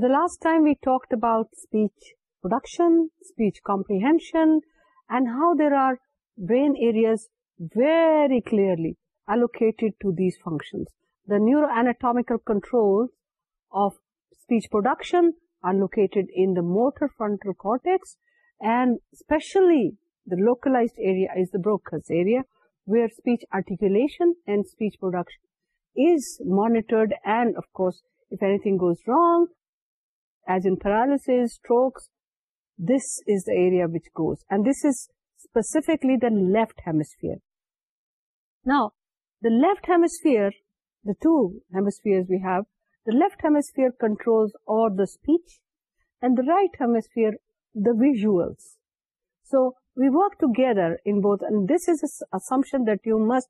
The last time we talked about speech production, speech comprehension, and how there are brain areas very clearly allocated to these functions. The neuroanatomical controls of speech production are located in the motor frontal cortex, and especially the localized area is the Broca's area, where speech articulation and speech production is monitored, and of course, if anything goes wrong, as in paralysis, strokes, this is the area which goes. And this is specifically the left hemisphere. Now, the left hemisphere, the two hemispheres we have, the left hemisphere controls all the speech and the right hemisphere, the visuals. So, we work together in both, and this is an assumption that you must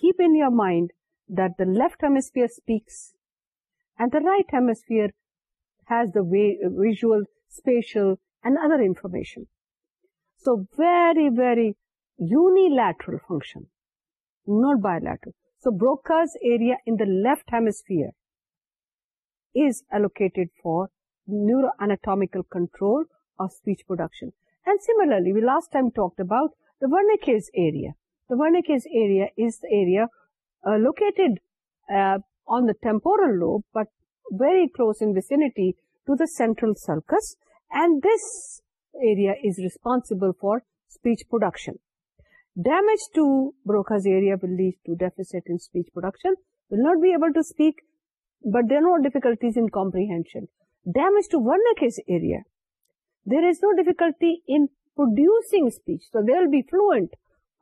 keep in your mind, that the left hemisphere speaks and the right hemisphere so very very unilateral function not bilateral so Broca left hemisphere is allotted for neuroanatomical control پروڈکشنلی last time talk about area the Wernicke locate on the temporal but very close in vicinity to the central sulcus, and this area is responsible for speech production. Damage to Broca's area will lead to deficit in speech production, will not be able to speak, but there are no difficulties in comprehension. Damage to Wernicke's area, there is no difficulty in producing speech, so they will be fluent.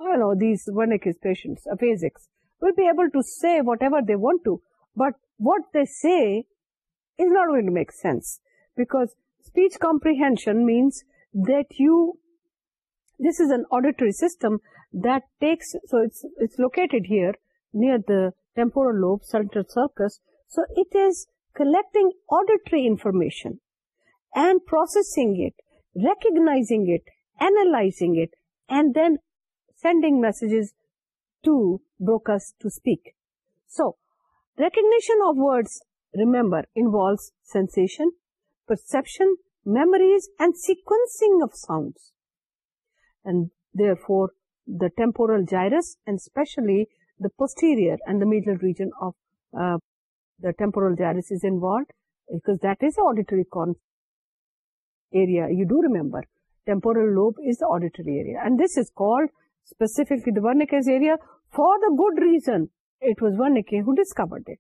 You oh, know, these Wernicke's patients, aphasics, uh, will be able to say whatever they want to, but what they say is not going to make sense, because speech comprehension means that this is an auditory system that takes, so it's located here near the temporal lobe, central sulcus. So it is collecting auditory information and processing it, recognizing it, analyzing it, and then sending messages to Broca's to speak. So recognition of words remember, involves sensation, perception, memories, and sequencing of sounds. And therefore, the temporal gyrus, and especially the posterior and the medial region of uh, the temporal gyrus is involved, because that is the auditory area. You do remember, temporal lobe is the auditory area, and this is called specifically the Wernicke's area for the good reason. It was Wernicke who discovered it.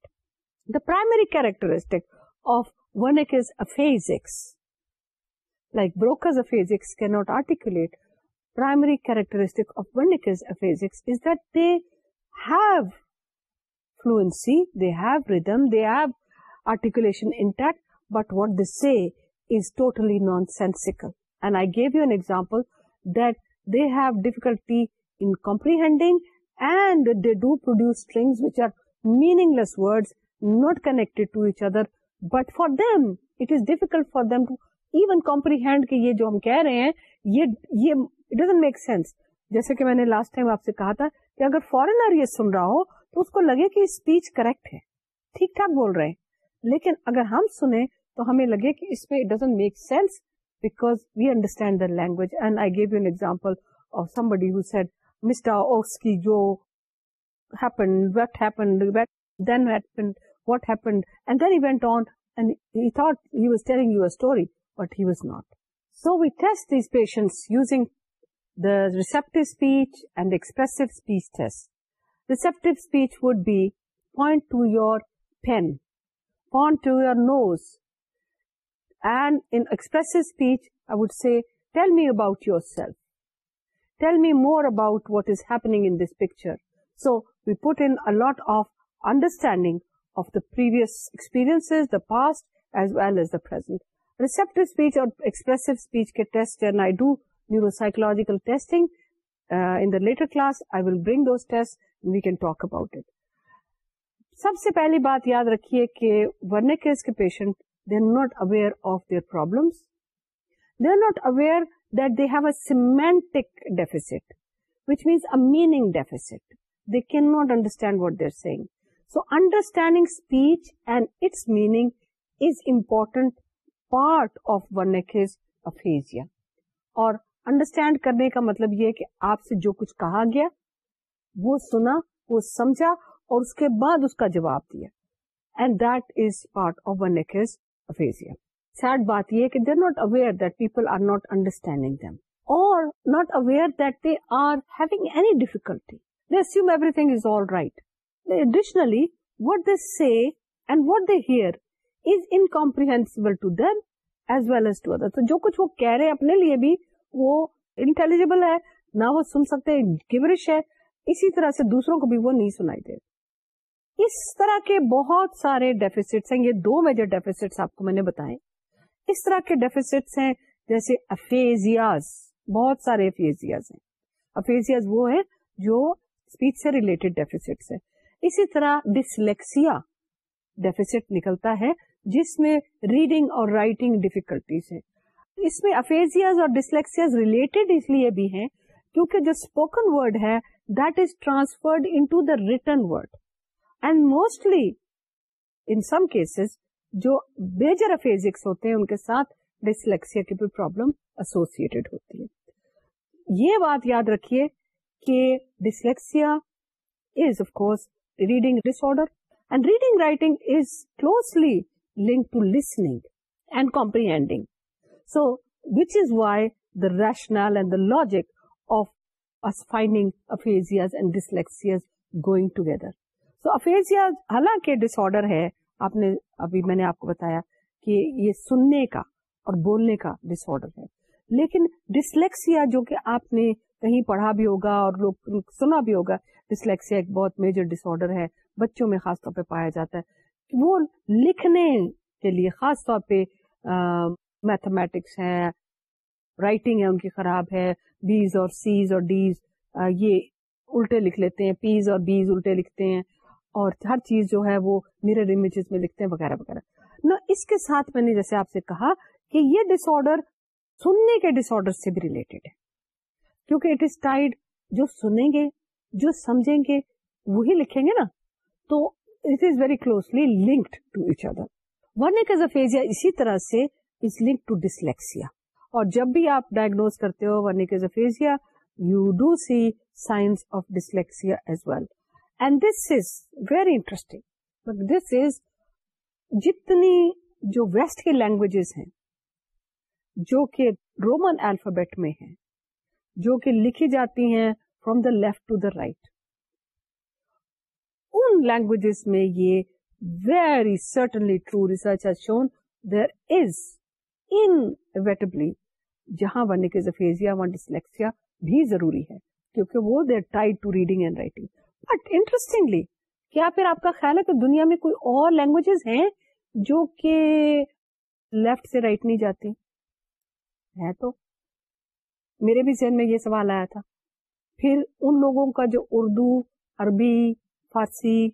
Characteristic of one is اکس like Broca's کی نوٹیکولیٹ primary کیریکٹرسٹکشن naan سینسیکلپل they ڈیفیکلٹیمپریہ do produce which are meaningless words not connect to each other but for them it is difficult for them to even comprehend کہ یہ جو ہم کہہ رہے ہیں sense جیسے کہ میں نے لاسٹ ٹائم آپ سے کہا تھا کہ اگر فورینر یہ سن رہا ہو تو اس کو لگے کہ اسپیچ کریکٹ ہے ٹھیک ٹھاک بول رہے ہیں لیکن اگر ہم سنیں تو ہمیں لگے کہ اس میں stand the language and I give you an example of some بڈیٹ mister what happened. And then he went on and he thought he was telling you a story, but he was not. So we test these patients using the receptive speech and the expressive speech test. Receptive speech would be point to your pen, point to your nose. And in expressive speech, I would say, tell me about yourself. Tell me more about what is happening in this picture. So we put in a lot of understanding of the پرسپرئنس the past as well as the present receptive speech اور express speech کے test neuropsychological class I will bring we can talk about it سب سے پہلی بات یاد رکھیے کہ ورنہ کیرز کے patient they are not aware of their problems they are not aware that they have a semantic deficit which means a meaning deficit they can not understand what they are seeing so understanding speech and its meaning is important part of one aphasia اور understand کرنے کا مطلب یہ کہ آپ سے جو کچھ کہا گیا وہ سنا وہ سمجھا اور اس کے بعد اس کا جواب دیا and that is part of one aphasia sad بات یہ کہ they are not aware that people are not understanding them اور not aware that they are having any difficulty they everything is all right additionally what they see and what they hear is ان کونسبل جو کچھ وہ کہہ رہے ہیں اپنے لیے بھی وہ انٹیلیجبل ہے نہ وہ سن سکتے گبرش ہے اسی طرح سے دوسروں کو بھی وہ نہیں سنائی دے اس طرح کے بہت سارے ڈیفیسٹس ہیں یہ دو میجر ڈیفیسٹس آپ کو میں نے بتائے اس طرح کے ڈیفیسٹس ہیں جیسے افیزیاز بہت سارے افیزیاز ہیں افیزیاز وہ ہیں جو اسپیچ سے ریلیٹڈ ڈیفیسٹس ہیں اسی طرح ڈسلیکسیا ڈیفیسٹ نکلتا ہے جس میں ریڈنگ اور رائٹنگ ڈیفیکلٹیز ہے اس میں افیزیاز اور ڈسلیکسیاز ریلیٹڈ اس لیے بھی ہیں کیونکہ جو اسپوکن ورڈ ہے that is transferred into the written word and mostly in some cases جو میجر افیزکس ہوتے ہیں ان کے ساتھ ڈسلیکسیا کی بھی پرابلم ایسوسیڈ ہوتی ہے یہ بات یاد رکھیے کہ dyslexia is of course reading disorder so aphasia حالانکہ ڈس آڈر ہے آپ نے ابھی میں نے آپ کو بتایا کہ یہ سننے کا اور بولنے کا ڈسر ہے لیکن ڈسلیکسیا جو کہ آپ نے کہیں پڑھا بھی ہوگا اور لوگ سنا بھی ہوگا ڈسلیکسیا ایک بہت میجر ڈس آرڈر ہے بچوں میں خاص طور پہ پایا جاتا ہے وہ لکھنے کے لیے خاص طور پہ میتھمیٹکس ہے ہے رائٹنگ ان کی خراب ہے بیز اور ڈیز یہ الٹے لکھ لیتے ہیں پیز اور بیز الٹے لکھتے ہیں اور ہر چیز جو ہے وہ میرر امیجز میں لکھتے ہیں وغیرہ وغیرہ نہ اس کے ساتھ میں نے جیسے آپ سے کہا کہ یہ ڈس آڈر سننے کے ڈس آڈر سے بھی ریلیٹڈ ہے کیونکہ اٹ از ٹائڈ جو سنیں گے جو سمجھیں گے وہی لکھیں گے نا تو it is very closely linked to each other one ایک اسی طرح سے از لنک ٹو ڈسلیکسیا اور جب بھی آپ ڈائگنوز کرتے ہو ون ایک you do see signs of dyslexia as well and this is very interesting but this is جتنی جو ویسٹ کی لینگویجز ہیں جو کہ رومن الفابیٹ میں ہیں جو کہ لکھی جاتی ہیں from the left to that in language میں یہ very certainly true research shown there is انٹبلی جہاں کے بھی ضروری ہے کیونکہ وہ they're tied to reading and writing but interestingly کیا پھر آپ کا خیال ہے کہ دنیا میں کوئی اور لینگویجز ہیں جو کہ لیفٹ سے رائٹ نہیں جاتی ہے تو میرے بھی ذہن میں یہ سوال آیا تھا پھر ان لوگوں کا جو اردو عربی فارسی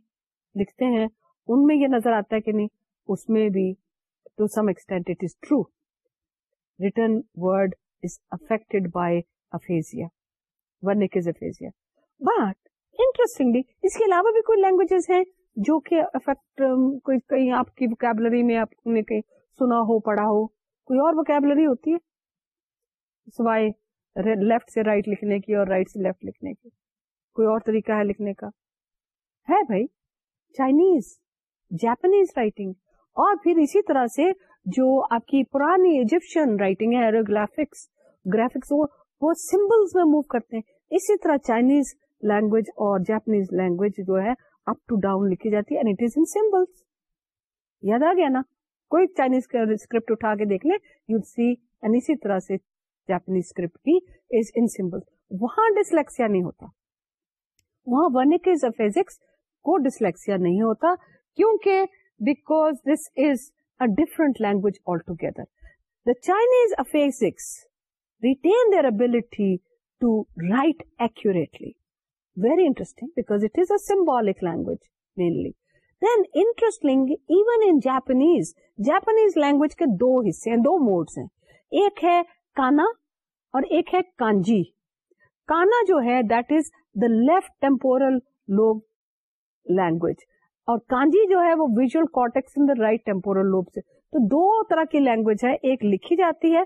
لکھتے ہیں ان میں یہ نظر آتا ہے کہ نہیں اس میں بھی to some extent it is true written word is affected by aphasia Wernicke's is aphasia but interestingly اس کے علاوہ بھی کوئی لینگویجز ہیں جو کہ افیکٹ um, کوئی کہیں آپ کی وکیبلری میں آپ نے کہیں سنا ہو پڑھا ہو کوئی اور وکیبلری ہوتی ہے سوائے لیفٹ سے رائٹ right لکھنے کی اور رائٹ right سے لیفٹ لکھنے کی کوئی اور طریقہ ہے لکھنے کا ہے بھائی چائنیز جاپنیز رائٹنگ اور پھر اسی طرح سے جو آپ کی پرانی ایجپشن رائٹنگ ہے گرافکس وہ سمبلس میں موو کرتے ہیں اسی طرح چائنیز لینگویج اور جاپنیز لینگویج جو ہے اپ ٹو ڈاؤن لکھی جاتی ہے یاد آ گیا نا کوئی چائنیز اسکرپٹ اٹھا کے دیکھ لیں یو سی اینڈ اسی طرح سے جاپنیز اسکرپٹ کی از ڈسلیکسیا نہیں ہوتا وہاں نہیں ہوتا very interesting because it is a symbolic language mainly then interesting even in Japanese, Japanese language کے دو حصے دو موڈس ہیں ایک ہے کانا اور ایک ہے کانجی کانا جو ہے that is the left temporal lobe language اور کانجی جو ہے وہ visual cortex in the right temporal lobe سے تو دو طرح کی لینگویج ہے ایک لکھی جاتی ہے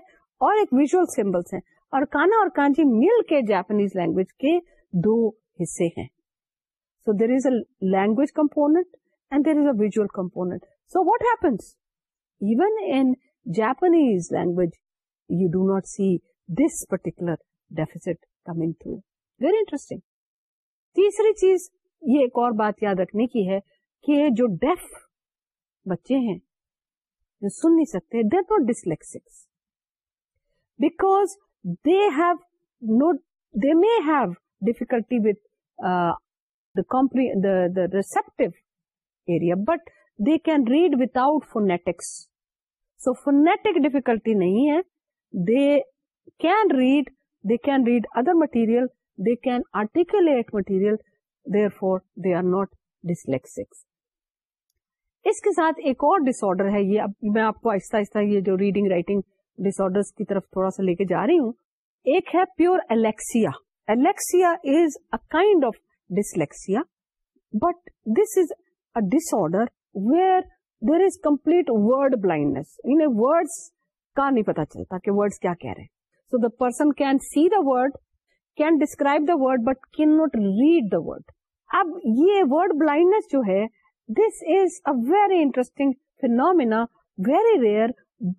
اور ایک ویژل سمبلس ہیں اور کانا اور کانجی مل کے جاپنیز لینگویج کے دو حصے ہیں so there is a language component and there is a visual component so what happens even in Japanese language you do not see this particular deficits coming through very interesting تیسری چیز یہ ایک اور بات یاد رکھنے کی ہے کہ جو ڈیف بچے ہیں جو سن نہیں سکتے dyslexics because they have no they may have difficulty with the receptive area but they can read without phonetics so phonetic difficulty نہیں ہے can read they can read other material they can articulate material for they are not dyslexics اس کے ساتھ ایک اور ڈس ڈسڈر ہے یہ اب میں آپ کو آہستہ آہستہ یہ جو ریڈنگ رائٹنگ ڈس آرڈر کی طرف تھوڑا سا لے کے جا رہی ہوں ایک ہے pure alexia alexia is a kind of dyslexia but this is a dis disorder where there is complete word blindness نہیں پتا چلتا کہ کیا کہہ رہے ہیں so the person can see the word can describe the word but can not read the word اب یہ ورڈ بلائنڈنس جو ہے this is a very interesting phenomena very rare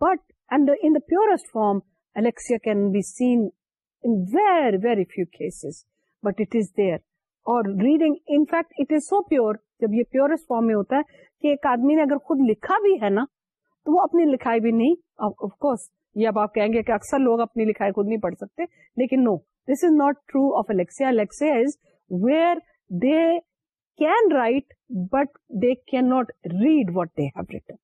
but and in the purest form alexia can be seen in very very few cases but it is there اور reading in fact it is so pure جب یہ purest form میں ہوتا ہے کہ ایک آدمی نے اگر خود لکھا بھی ہے نا تو وہ اپنی لکھائی بھی نہیں آف کورس یہ اب آپ کہیں گے کہ اکثر لوگ اپنی لکھائی خود نہیں پڑھ سکتے لیکن no this is not true of alexia alexia is where they can write but they can not read what they have written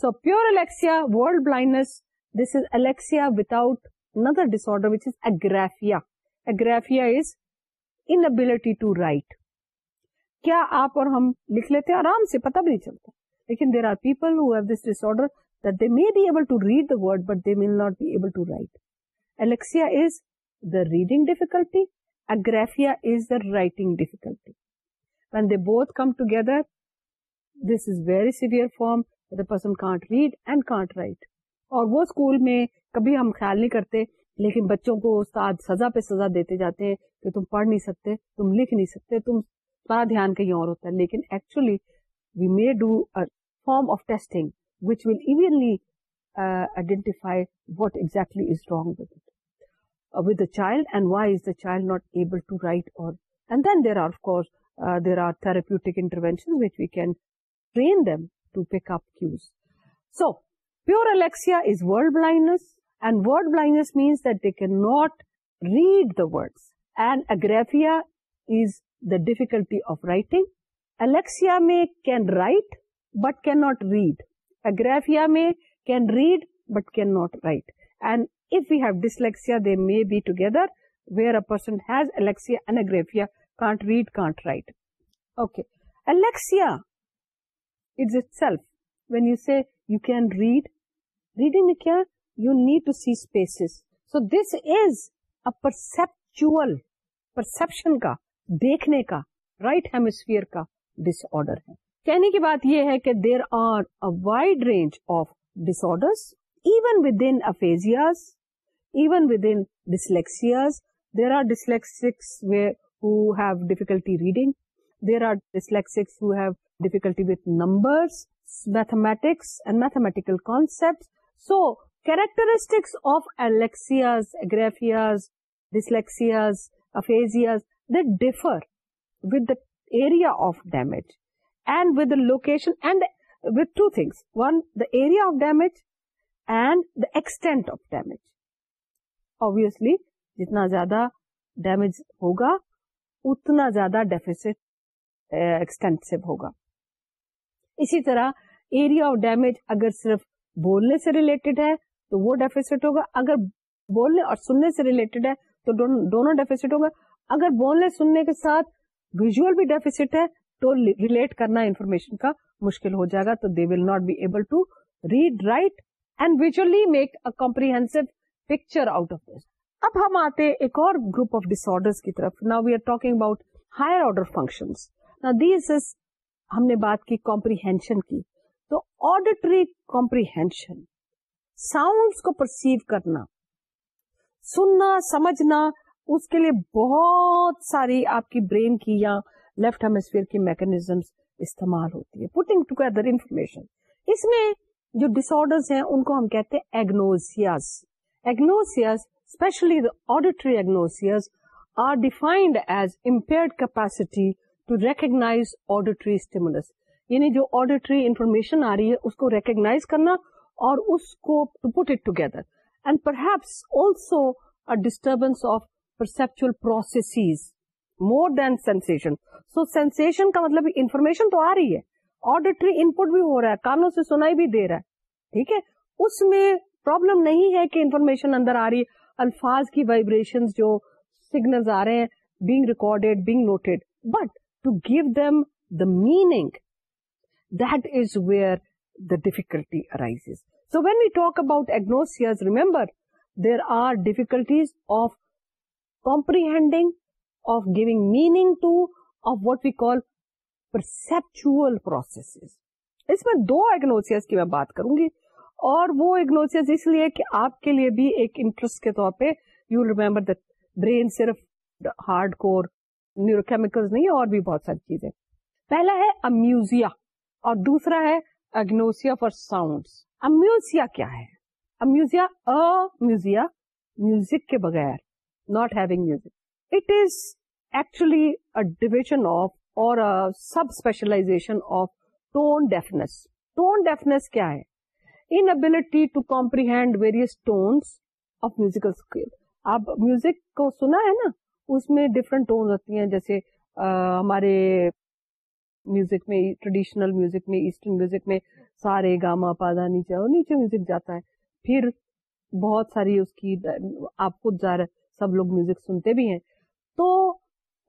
so pure alexia blindness this is alexia without out disorder which is agraphia agraphia is inability to write کیا آپ اور ہم لکھ لیتے آرام سے پتا بھی نہیں چلتا لیکن there are people who have this disorder that they may be able to read the word, but they will not be able to write. Alexia is the reading difficulty. Agraphia is the writing difficulty. When they both come together, this is very severe form. The person can't read and can't write. اور وہ school میں کبھی ہم خیال نہیں کرتے لیکن بچوں کو استاد سزا پہ سزا دیتے جاتے ہیں کہ تم پڑھ نہیں سکتے تم لکھ نہیں سکتے تم سارا دھیان کہیں اور ہوتا ہے لیکن actually we may do form of testing which will immediately uh, identify what exactly is wrong with it, uh, with the child, and why is the child not able to write. And then there are, of course, uh, there are therapeutic interventions which we can train them to pick up cues. So, pure alexia is word blindness, and word blindness means that they cannot read the words, and agraphia is the difficulty of writing. Alexia can write but cannot read. Agraphia میں can read but can not write and if you have dyslexia they may be together where a person has alexia and agraphia can't read can't write okay alexia is itself when you see you can read reading care you need to see spaces so this is a perceptual perception کا دیکھنے کا right hemisphere کا ڈس order ہے کہنے کی بات یہ ہے کہ there are a wide range of dis disorders even with in aphasias even with in dyslexias there are dyslexics who have difficulty reading. There are dyslexics who have difficulty with numbers, mathematics and mathematical concepts. So, characteristics of alexias, agraphias, dyslexias, aphasias, they differ with the area of damage. And with location and with two things one the area of damage and the extent of damage obviously جتنا زیادہ damage ہوگا اتنا زیادہ deficits ایکسٹینس ہوگا اسی طرح area of damage اگر صرف بولنے سے ریلیٹڈ ہے تو وہ ڈیفیسٹ ہوگا اگر بولنے اور سننے سے ریلیٹڈ ہے تو دونوں ڈیفیسٹ ہوگا اگر بولنے سننے کے ساتھ ویژل بھی ڈیفیسٹ ہے تو ریلیٹ کرنا انفارمیشن کا مشکل ہو جائے گا تو they will not be able to read write and visually make a ایبلس پکچر آؤٹ آف دس اب ہم آتے ایک اور گروپ آف ڈسر کی طرف نا we are talking about higher order ہم نے بات کی تو آڈیٹری کمپریہشن ساؤنڈس کو پرسیو کرنا سننا سمجھنا اس کے لیے بہت ساری آپ کی برین کی یا لیفٹ ہیمسفیئر کی میکنیزم استعمال ہوتی ہے پوٹنگ ٹوگیدر انفارمیشن اس میں جو ڈس آرڈر ہیں ان کو ہم کہتے ہیں agnosias agnosias especially auditory agnosias are defined as impaired capacity to recognise auditory stimulus یعنی جو آڈیٹری انفارمیشن آ رہی ہے اس کو ریکگناز کرنا اور اس کو to put it together and perhaps also disturbance of perceptual processes more than sensation so sensation کا مطلب انفارمیشن تو آ رہی ہے آڈیٹری ان پٹ بھی ہو رہا ہے کانوں سے سنائی بھی دے رہا ہے ٹھیک ہے اس میں پرابلم نہیں ہے کہ انفارمیشن اندر آ رہی ہے الفاظ کی وائبریشن جو سیگنل آ رہے ہیں being recorded being noted but to give them the meaning that is where the difficulty arise so when you talk about agnosia remember there are difficulties of comprehending of meaning meaning to of what we call processes اس میں دو agnosia کی میں بات کروں گی اور وہ ایگنوسیز اس لیے کہ آپ کے لیے بھی ایک انٹرسٹ کے طور پہ یو ریمبر دا برین صرف ہارڈ کور نیورو کیمیکل نہیں اور بھی بہت ساری چیزیں پہلا ہے امیوزیا اور دوسرا ہے اگنوسیا فار ساؤنڈ امیوزیا کیا ہے امیوزیا میوزیا میوزک کے بغیر not having music it is sub scale. آپ میوزک کو سنا ہے نا اس میں ڈفرینٹ ٹونز ہوتی ہیں جیسے ہمارے میوزک میں ٹریڈیشنل میوزک میں ایسٹرن میوزک میں سارے گاما پادا نیچے اور نیچے میوزک جاتا ہے پھر بہت ساری اس کی آپ خود جا رہے سب لوگ میوزک سنتے بھی ہیں تو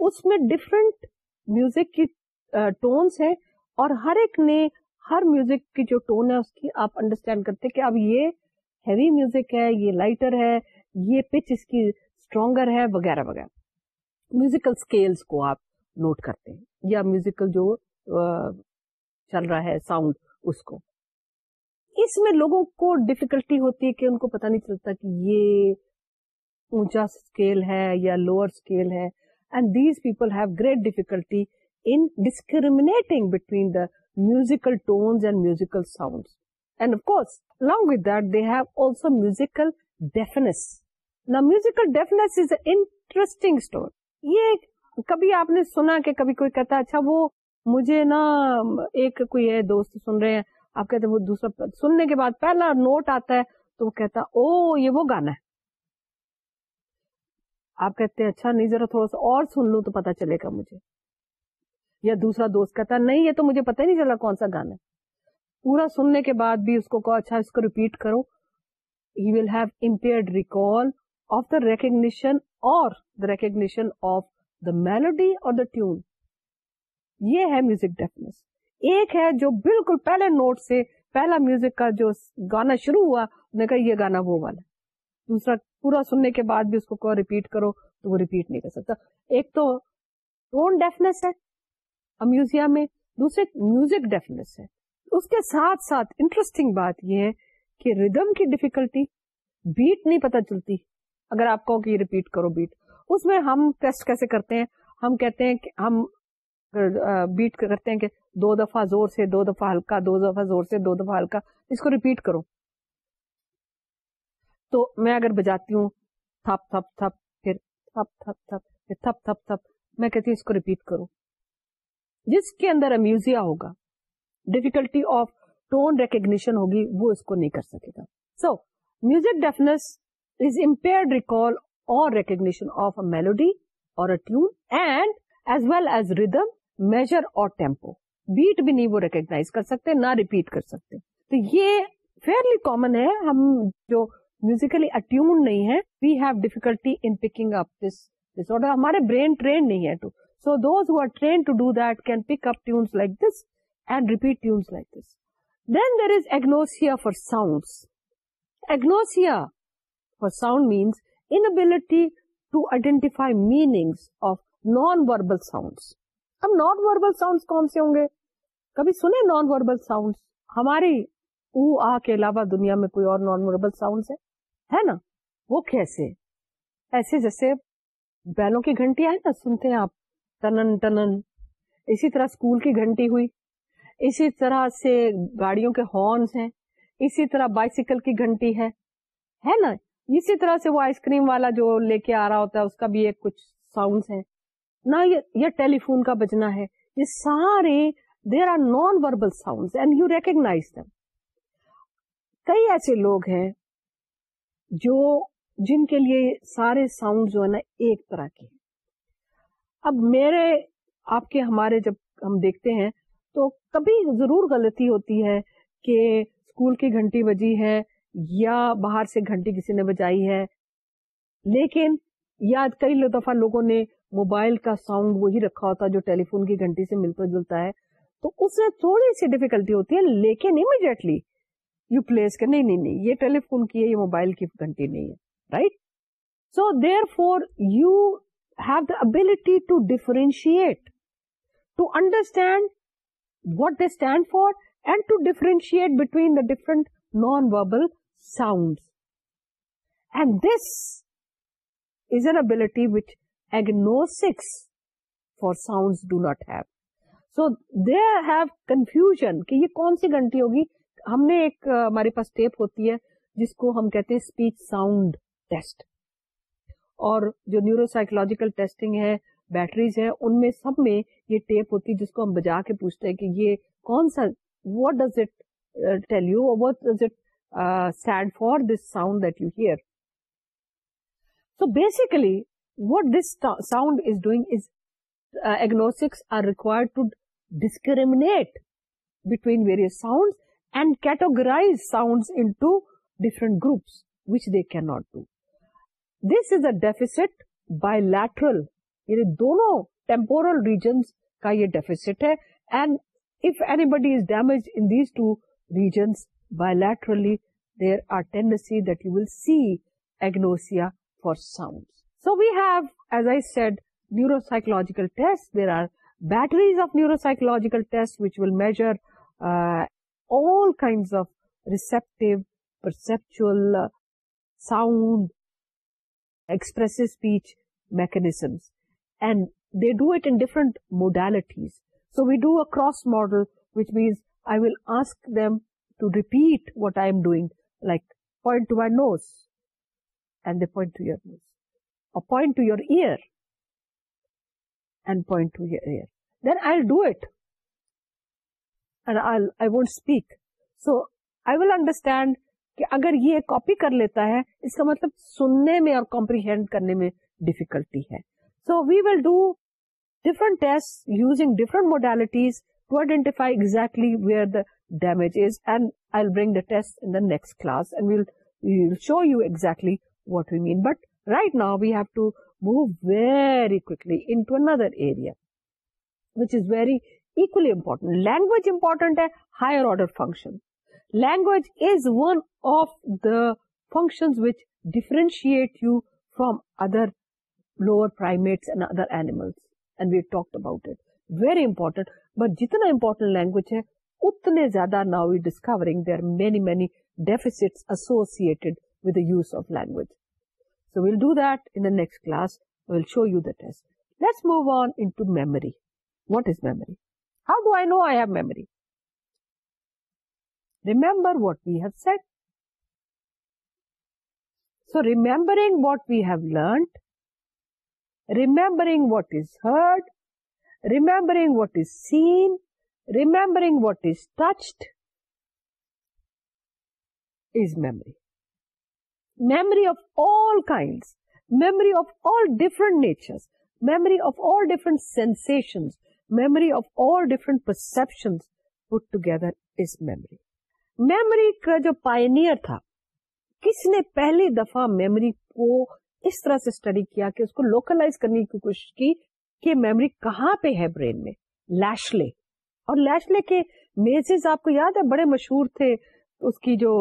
اس میں ڈفرینٹ میوزک کی ٹونس ہیں اور ہر ایک نے ہر میوزک کی جو ٹون ہے اس کی آپ انڈرسٹینڈ کرتے کہ اب یہ ہیوی میوزک ہے یہ لائٹر ہے یہ پچ اس کی اسٹرانگر ہے وغیرہ وغیرہ میوزیکل اسکیلس کو آپ نوٹ کرتے ہیں یا میوزیکل جو چل رہا ہے ساؤنڈ اس کو اس میں لوگوں کو ڈفیکلٹی ہوتی ہے کہ ان کو پتا نہیں چلتا کہ یہ اونچا اسکیل ہے یا لوور اسکیل ہے and these people have great difficulty ڈسکریم between the musical tone and musical sound with they he musical deafness is a یہ کبھی آپ نے سنا کہ کبھی کوئی کہتا اچھا وہ مجھے نا ایک کوئی دوست سن رہے ہیں آپ کہتے وہ دوسرا سننے کے بعد پہلا نوٹ آتا ہے تو وہ کہتا او یہ وہ گانا ہے آپ کہتے ہیں اچھا نہیں ذرا تھوڑا سا اور سن لوں تو پتا چلے گا مجھے یا دوسرا دوست کہتا نہیں یہ تو مجھے پتہ نہیں چلا کون سا گانا پورا سننے کے بعد بھی اس کو کہو اچھا اس کو ریپیٹ کرو he will have recall of the recognition اور the the recognition of melody اور دا ٹون یہ ہے میوزک ڈیفنس ایک ہے جو بالکل پہلے نوٹ سے پہلا میوزک کا جو گانا شروع ہوا نے کہا یہ گانا وہ والا دوسرا پورا سننے کے بعد بھی اس کو ریپیٹ کرو تو وہ ریپیٹ نہیں کر سکتا ایک تو ٹون ہے ہے امیوزیا میں دوسرے میوزک اس کے ساتھ ساتھ انٹرسٹنگ بات یہ ہے کہ کی ڈیفیکلٹی بیٹ نہیں پتہ چلتی اگر آپ کہو کہ یہ ریپیٹ کرو بیٹ اس میں ہم ٹیسٹ کیسے کرتے ہیں ہم کہتے ہیں کہ ہم بیٹ کرتے ہیں کہ دو دفعہ زور سے دو دفعہ ہلکا دو دفعہ زور سے دو دفعہ ہلکا اس کو ریپیٹ کرو تو میں اگر بجاتی ہوں تھپ تھپ تھپ تھپ تھپ تھپ تھپ تھپ تھپ پھر پھر میں کہتی ہوں اس کو ریپیٹ کروں جس کے اندر امیوزیا ہوگا ڈیفیکلٹی آف ٹون ریکگنیشن ہوگی وہ اس کو نہیں کر سکے گا so music defence is recall اور ریکگنیشن آف اے میلوڈی اور tune and as well as rhythm major اور ٹیمپو بیٹ بھی نہیں وہ ریکگناز کر سکتے نہ ریپیٹ کر سکتے تو یہ فیئرلی کامن ہے ہم جو میوزیکلی اٹیون نہیں ہے we have difficulty in picking up this disorder ہمارے برین ٹرین نہیں ہے to so those who are train to do that can pick up tunes like this and repeat tunes like this then there is agnosia for sounds agnosia for sound means inability to identify meanings of non verbal sounds اب non verbal sounds کون سے ہوں گے کبھی سنے non verbal sounds ہماری او آ کے علاوہ دنیا میں کوئی اور نان وربل ساؤنڈس ہے ہے نا وہ کیسے ایسے جیسے بیلوں کی گھنٹی ہیں نا سنتے ہیں آپ تنن تنن اسی طرح اسکول کی گھنٹی ہوئی اسی طرح سے گاڑیوں کے ہارنس ہیں اسی طرح بائسیکل کی گھنٹی ہے ہے نا اسی طرح سے وہ آئس کریم والا جو لے کے آ رہا ہوتا ہے اس کا بھی ایک کچھ ساؤنڈ ہے نہ یہ ٹیلی فون کا بجنا ہے یہ سارے there are non verbal sound and you recognise them کئی ایسے لوگ ہیں جو جن کے لیے سارے ساؤنڈ جو ہے نا ایک طرح کے اب میرے آپ کے ہمارے جب ہم دیکھتے ہیں تو کبھی ضرور غلطی ہوتی ہے کہ اسکول کی گھنٹی بجی ہے یا باہر سے گھنٹی کسی نے بجائی ہے لیکن یا کئی دفعہ لوگوں نے موبائل کا ساؤنڈ وہی رکھا ہوتا ہے جو ٹیلیفون کی گھنٹی سے ملتا جلتا ہے تو اس میں تھوڑی سی ڈیفیکلٹی ہوتی ہے لیکن امیڈیٹلی یو پلیس نہیں نہیں یہ ٹیلی فون کی ہے یہ موبائل کی گھنٹی نہیں ہے right so therefore you have the ability to differentiate to understand what they stand for and to differentiate between the different non verbal sound and this is an ability which agnosics سکس for sound do not have so they have confusion کہ یہ کون سی گھنٹی ہوگی ہم نے ایک ہمارے پاس ٹیپ ہوتی ہے جس کو ہم کہتے ہیں اسپیچ ساؤنڈ ٹیسٹ اور جو نیورو سائیکولوجیکل ٹیسٹنگ ہے بیٹریز ہے ان میں سب میں یہ ٹیپ ہوتی ہے جس کو ہم بجا کے پوچھتے ہیں کہ یہ کون سا what does it tell you what does it said for this sound that you hear so basically what this sound is doing is agnosics are required to discriminate between various sound and categorise sound groups which they can not do this is a lateral کا یہ deficit ہے so we've as I said neuropsychological there are batteries of neuropsychological all kinds of receptive پرسپچ express speech mechanism and they doubt انفرنٹ modes so we do a cross modal which means I will ask them to repeat what I am doing like نوزنٹ to your ear ear then I do it and I won't speak so I will understand کہ اگر یہ copy کر لیتا ہے اس کا مطلب سننے میں اور کمپریہینڈ کرنے میں ڈیفیکلٹی ہے so we will do different test using different modalities to identify exactly where the damage is and I will bring the test in the next class and we'll we'll show you exactly what we mean but right now we have to move very quickly into another area which is very higher order function language about very important but جتنا important language ہے اتنے زیادہ now discovering they are many many deficit associated with of language so we'll do the next class we'll show you this move memory what is memory How do I know I have memory? Remember what we have said. So remembering what we have learned, remembering what is heard, remembering what is seen, remembering what is touched is memory. Memory of all kinds, memory of all different natures, memory of all different sensations, memory of all different perception but together memory کا جو pioneer تھا کس نے پہلی دفعہ memory کو اس طرح سے اسٹڈی کیا کہ اس کو لوکلائز کرنے کی کوشش کی کہ میموری کہاں پہ ہے برین میں لیشلے اور لیشلے کے میزز آپ کو یاد ہے بڑے مشہور تھے اس کی جو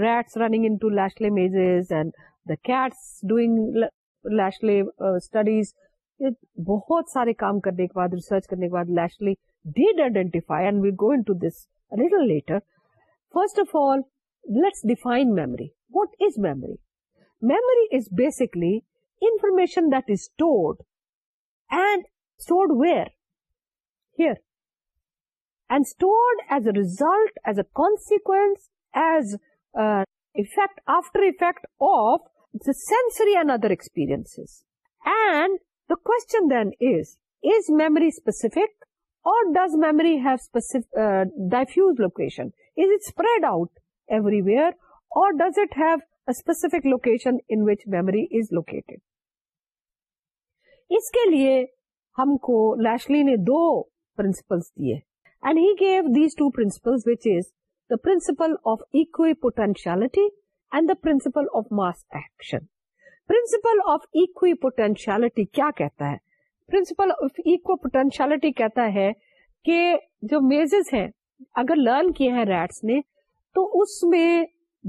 rats running Lashley mazes and the cats doing Lashley studies uh, بہت سارے کام کرنے کے بعد ریسرچ کرنے کے بعد Lashley did identify and we going to this little later first of all let's define memory what is memory memory is basically information that is stored and stored where here and stored as a result, as a consequence, as uh, effect after effect of the sensory and other experiences. And The question then is, is memory specific or does memory have specific, uh, diffuse location? Is it spread out everywhere or does it have a specific location in which memory is located? اس کے لیے ہم کو Lashley نے دو principles دیے and he gave these two principle which is the principle of equipotentiality and the principle of mass action principle of equipotentiality کیا کہتا ہے پرنسپل آف اکو پوٹینشیلٹی کہتا ہے کہ جو میزز ہیں اگر لرن کیے ہیں ریٹس نے تو اس میں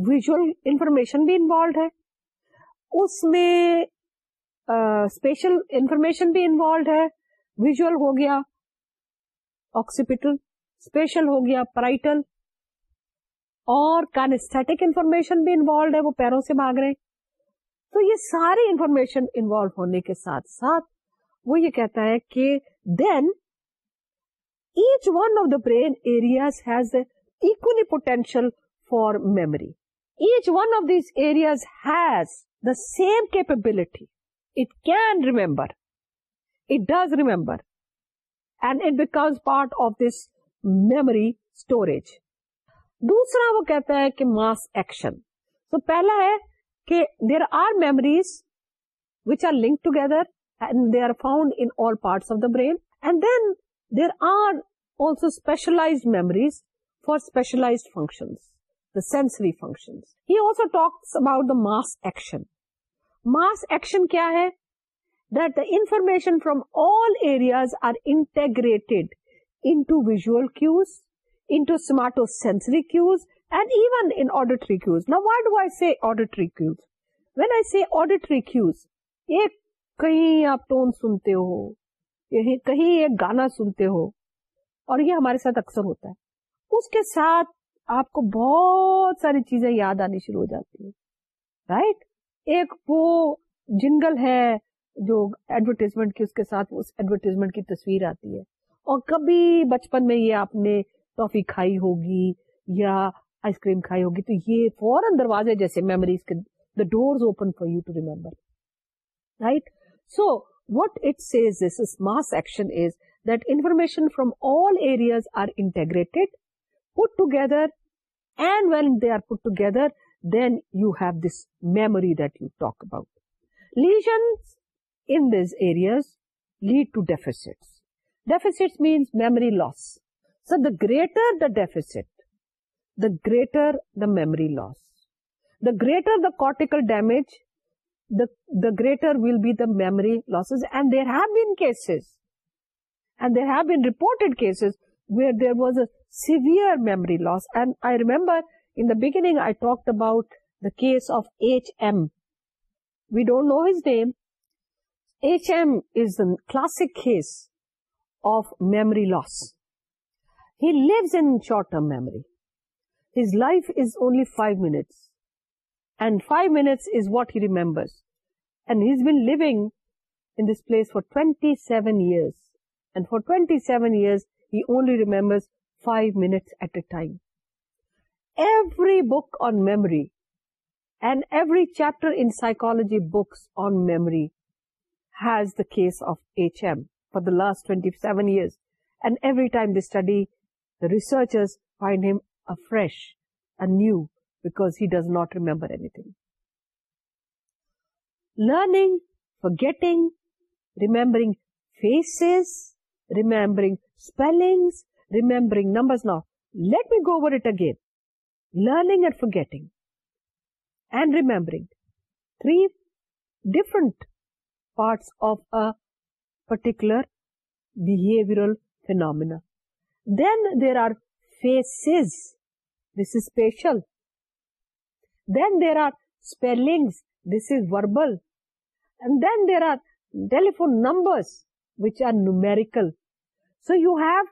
ویژل انفارمیشن بھی انوالوڈ ہے اس میں اسپیشل انفارمیشن بھی انوالوڈ ہے ویژل ہو گیا آکسیپیٹل اسپیشل ہو گیا پرائٹل اور کانسٹیٹک انفارمیشن بھی انوالوڈ ہے وہ پیروں سے بھاگ رہے ہیں تو یہ سارے انفارمیشن انوالو ہونے کے ساتھ ساتھ وہ یہ کہتا ہے کہ then each one of the brain areas has equally potential for memory each one of these has the same capability it can remember it does remember and it becomes part of this memory storage دوسرا وہ کہتا ہے کہ mass action تو پہلا ہے کہ there are memories which are link together and they are found in all parts of the brain and then there are also specialise memories for specialise function the sensory function he also talks about the mass action mass action کیا ہے information from all areas are integrate into visual cues into somatosensory cues cues. cues? cues, and even in auditory auditory auditory Now, why do I I say say When بہت ساری چیزیں یاد آنی شروع ہو جاتی ہیں رائٹ ایک وہ جنگل ہے جو ایڈورٹیزمنٹ کی اس کے ساتھ ایڈورٹیزمنٹ کی تصویر آتی ہے اور کبھی بچپن میں یہ آپ نے ٹافی کھائی ہوگی یا آئس کریم کھائی ہوگی تو یہ فوراً دروازے جیسے میموریز کے the door open for you to remember right so what it says this is mass action is that information from all areas are integrated put together and when they are put together then you have this memory talk about lesions areas lead to deficit deficit means memory loss So the greater the deficit, the greater the memory loss. The greater the cortical damage, the greater will be the memory losses. And there have been cases, and there have been reported cases where there was a severe memory loss. And I remember in the beginning I talked about the case of H.M. We don't know his name. H.M. is a classic case of memory loss. Short memory has life is only five minute five ریمبرٹی سیونسر five eight a book on memory and every chapter بکسری has داس of H M for the last twenty seven years and every time the study The researchers find him afresh, anew, because he does not remember anything. Learning, forgetting, remembering faces, remembering spellings, remembering numbers. Now, let me go over it again. Learning and forgetting and remembering. Three different parts of a particular behavioral phenomena. Then there آرسز this is special then there are spelling this is verbal there are telephone numerical so you have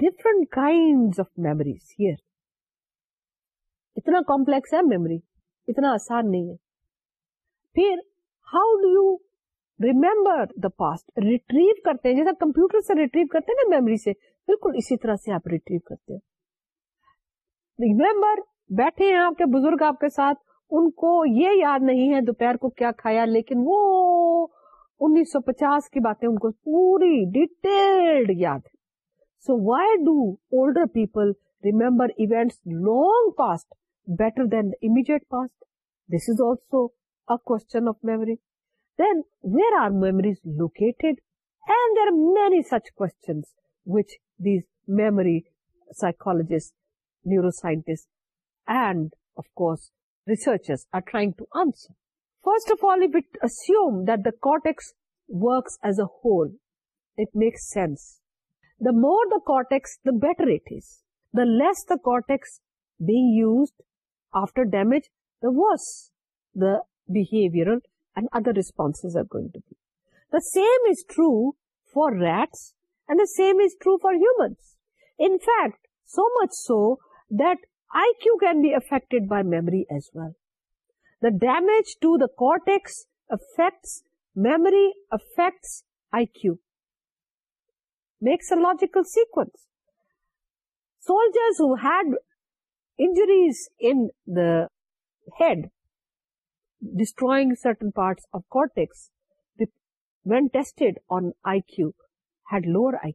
different complex ہے memory اتنا آسان نہیں ہے پھر how do you remember the past retrieve کرتے ہیں جیسا computer سے ریٹریو کرتے ہیں نا میموری سے بالکل اسی طرح سے آپ ریٹریو کرتے ہو ریمبر بیٹھے ہیں آپ کے بزرگ آپ کے ساتھ ان کو یہ یاد نہیں ہے دوپہر کو کیا کھایا لیکن وہ انیس سو پچاس کی باتیں ان کو پوری ڈیٹیلڈ یاد ہے so why do older people remember events long past better than immediate past this is also a question of memory then where are memories located and there are many such questions which these memory psychologists, neuroscientists, and of course researchers are trying to answer. First of all, if it assume that the cortex works as a whole, it makes sense. The more the cortex, the better it is. The less the cortex being used after damage, the worse the behavioral and other responses are going to be. The same is true for rats and the same is true for humans. In fact, so much so that IQ can be affected by memory as well. The damage to the cortex affects memory, affects IQ. Makes a logical sequence. Soldiers who had injuries in the head, destroying certain parts of cortex, when tested on IQ, over آلیکس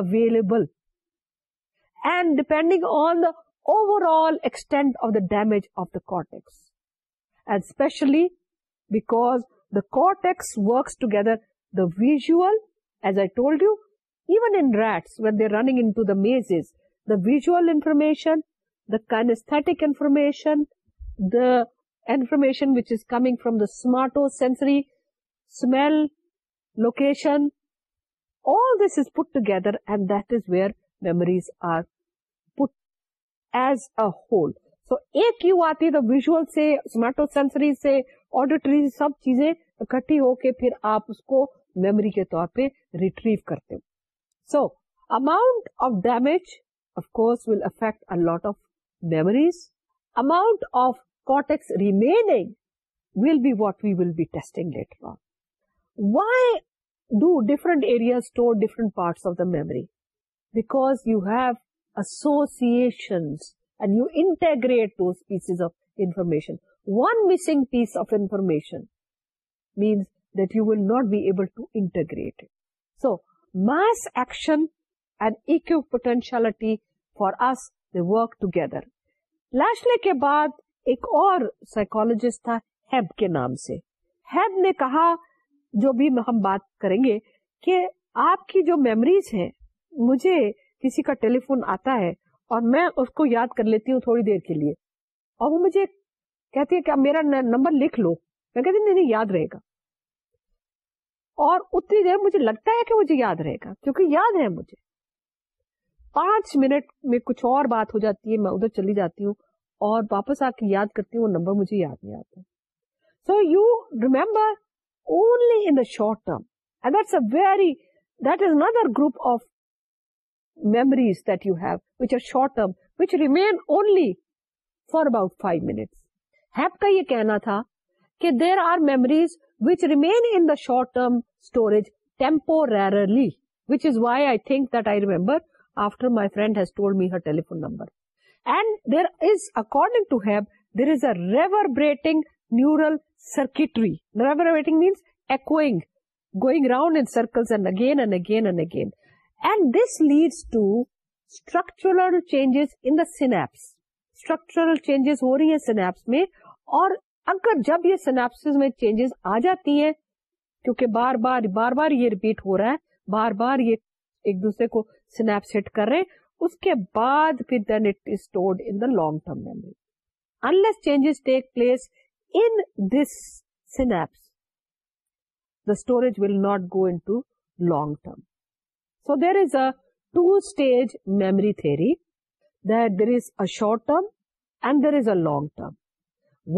available on the extent of the damage of داٹیک especially back the cortex works together the visual as I told you even in rats when the رنگ in maze is the visual information the کیسے information information which is coming from the somatosensory smell location all this is put together and this where memories are پیز a whole so ایک آتی ہے the visual سے اسمارٹو sensory سے auditory سب چیزیں اکٹھی ہو کے پھر آپ اس کو میمری کے طور پہ ریٹریو کرتے so amount of damage of course will affect out of memories amount of ونسنگ piece of information means that you will not be ایبلگریٹ so mass action and equipotentiality for us work together last کے بعد ایک اور psychologist تھا ہیب کے نام سے ہیب نے کہا جو بھی ہم بات کریں گے کہ آپ کی جو میموریز ہیں مجھے کسی کا ٹیلی فون آتا ہے اور میں اس کو یاد کر لیتی ہوں تھوڑی دیر کے لیے اور وہ مجھے کہتی ہے کہ میرا نمبر لکھ لو میں کہتی نہیں یاد رہے گا اور اتنی دیر مجھے لگتا ہے کہ مجھے یاد رہے گا کیونکہ یاد ہے مجھے پانچ منٹ میں کچھ اور بات ہو جاتی ہے میں ادھر چلی جاتی ہوں اور واپس آ کے یاد کرتی ہوں وہ نمبر مجھے یاد نہیں آتا so you remember only in short term that's a very that is group of memories that you have which are short term which remain only for about five minute Hebb کا یہ کہنا تھا کہ there are memories which remain in the short term storage temporally which is why I think that I remember after my friend has told me her telephone number and there is according to Hebb there is a ریوری ریورڈ circle and this leads to structural changes انٹرکچرل changes ہو رہی ہیں synapse میں اور اگر جب یہ سینپس میں چینجز آ جاتی ہیں کیونکہ بار بار بار بار یہ ریپیٹ ہو رہا ہے بار بار یہ ایک دوسرے کو سینپس کر رہے ہیں اس کے بعد پھر then it is stored in the long term memory unless changes take place in this synapse the storage will not go into long term so there is a two stage memory three there is a short term and there is a long term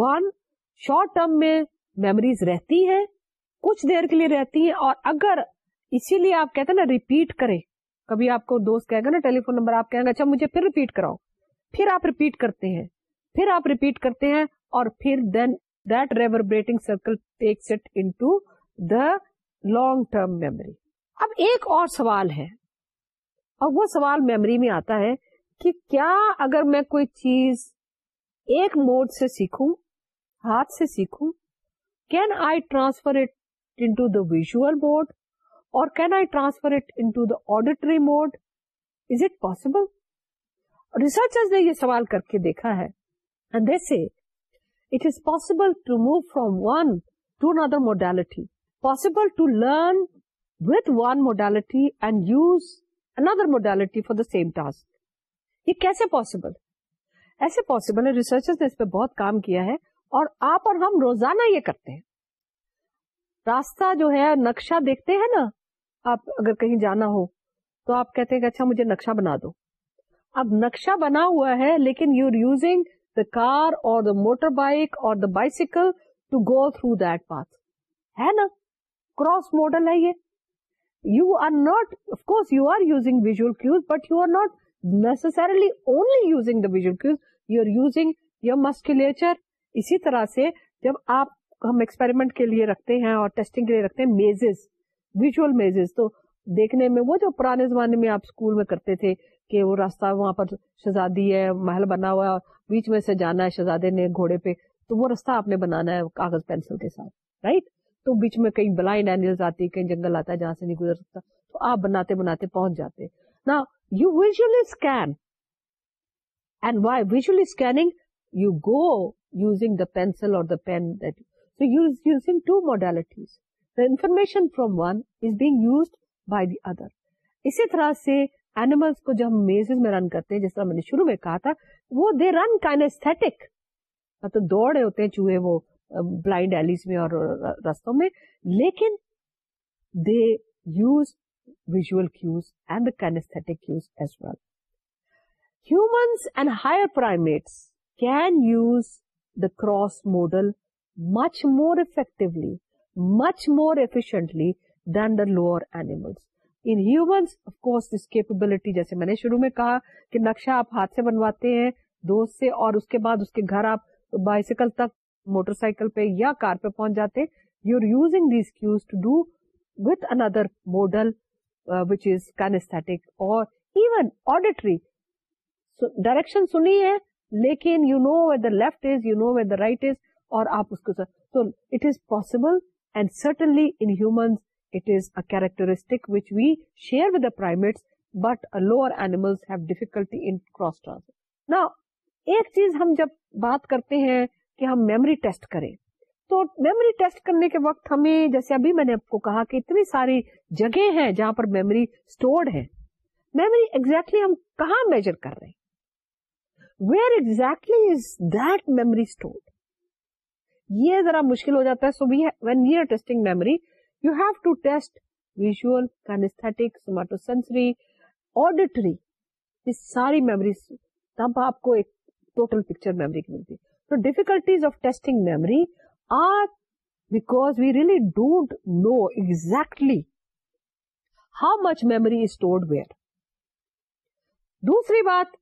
one short term میں memories رہتی ہیں کچھ دیر کے لیے رہتی ہیں اور اگر اسی لیے آپ کہتے ہیں نا ریپیٹ کریں کبھی آپ کو دوست کہے گا نا ٹیلی فون نمبر آپ کہیں گے اچھا مجھے پھر ریپیٹ کراؤ پھر آپ ریپیٹ کرتے ہیں پھر آپ ریپیٹ کرتے ہیں اور پھر then that reverberating circle takes it into the long term memory اب ایک اور سوال ہے اور وہ سوال میموری میں آتا ہے کہ کیا اگر میں کوئی چیز ایک موڈ سے سیکھوں ہاتھ سے سیکھوں can I transfer it into the visual mode اور can I transfer it into the auditory mode is it possible researcher نے یہ سوال کر کے دیکھا ہے and they say it is possible to move from one to to another modality possible learn with one modality and use another modality for the same task یہ کیسے possible ایسے پاسبل ہے ریسرچر نے اس پہ بہت کام کیا ہے اور آپ اور ہم روزانہ یہ کرتے ہیں راستہ جو ہے نقشہ دیکھتے ہیں نا آپ اگر کہیں جانا ہو تو آپ کہتے ہیں کہ اچھا مجھے نقشہ بنا دو اب نقشہ بنا ہوا ہے لیکن you are using the car اور دا موٹر بائک اور the bicycle to go through that path ہے نا کراس ماڈل ہے یہ you are not of course you are using visual cues but you are not necessarily only using the visual cues you are using your musculature اسی طرح سے جب آپ ہم ایکسپیریمنٹ کے لیے رکھتے ہیں اور ٹیسٹنگ کے لیے رکھتے ہیں میزز ویژل میزز تو دیکھنے میں وہ جو پرانے زمانے میں آپ اسکول میں کرتے تھے کہ وہ راستہ وہاں پر شہزادی ہے محل بنا ہوا ہے بیچ میں سے جانا ہے شہزادے نے گھوڑے پہ تو وہ راستہ آپ نے بنانا ہے کاغذ پینسل کے ساتھ رائٹ تو بیچ میں کئی بلائنڈ اینیلز آتی کہیں جنگل آتا ہے جہاں سے نہیں گزر سکتا تو آپ بناتے بناتے پہنچ جاتے نا you visually scan and why visually scanning you go using the pencil اور the pen that using two modalities information from one is being use by the other اسی طرح سے ایملس کو جب ہم میزز میں رن کرتے ہیں جس طرح میں نے شروع میں کہا تھا وہ دے رن کینیسٹک دوڑے ہوتے ہیں چوہے وہ بلائنڈ ایلیز میں اور رستوں میں لیکن they use visual cues and the کینسک cues as well humans and higher primates can use the cross modal much more effectively much more efficiently than the lower animals. In humans, of course, this capability, جیسے میں نے شروع میں کہا کہ نقشہ آپ ہاتھ سے بنواتے ہیں دوست سے اور اس کے بعد اس کے گھر آپ بائسیکل تک موٹر سائیکل پہ یا کار پہ پہنچ جاتے ہیں you using these cues to do with another modal which is کینسٹک اور ایون آڈیٹری ڈائریکشن سنی ہے لیکن you know whether left is you know whether right is اور آپ اس کو اٹ از پاسبل ٹنس کیریکٹرسٹک ویچ وی شیئر وائمس بٹر اینملیکلٹی نا ایک چیز ہم جب بات کرتے ہیں کہ ہم میموری ٹیسٹ کریں تو میموری ٹیسٹ کرنے کے وقت ہمیں جیسے ابھی میں نے آپ کو کہا کہ اتنی ساری جگہ ہیں جہاں پر میمری اسٹور ہے میمری اگزیکٹلی ہم کہاں میجر کر رہے where exactly is that memory stored یہ ذرا مشکل ہو جاتا ہے so we when are testing memory you have to test visual somatosensory auditory یہ ساری میموریز تب آپ کو ایک ٹوٹل پکچر میموری کی ملتی تو difficulties of testing memory are as we really don't know exactly how much memory is stored where دوسری بات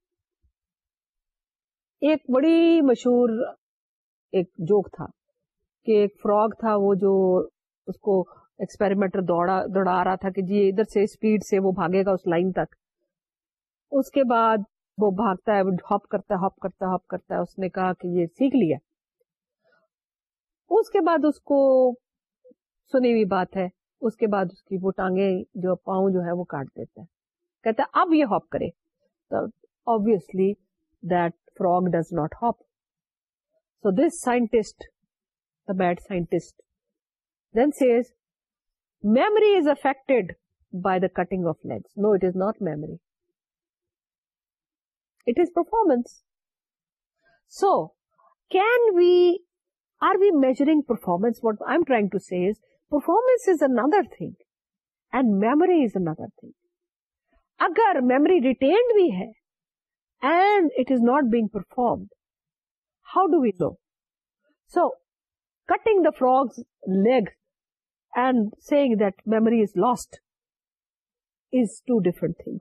ایک بڑی مشہور ایک جوک تھا کہ ایک فراگ تھا وہ جو اس کو ایکسپیریمنٹر دوڑا دوڑا رہا تھا کہ جی ادھر سے اسپیڈ سے وہ بھاگے گا اس لائن تک اس کے بعد وہ بھاگتا ہے ہاپ ہاپ ہاپ کرتا کرتا کرتا ہے ہے ہے اس نے کہا کہ یہ سیکھ لیا اس کے بعد اس کو سنی ہوئی بات ہے اس کے بعد اس کی وہ ٹانگے جو پاؤں جو ہے وہ کاٹ دیتا ہے کہتا ہے اب یہ ہاپ کرے تو this scientist bad scientist then says memory is affect by the cutting of leg no it is not memory it performance so can we are we measuring performance what I trying to says performance is another thing and memory is another thing اگر memory retained بھی ہے and it is not being performed how do we know so cutting the فرگس leg and saying that memory is lost is two different thing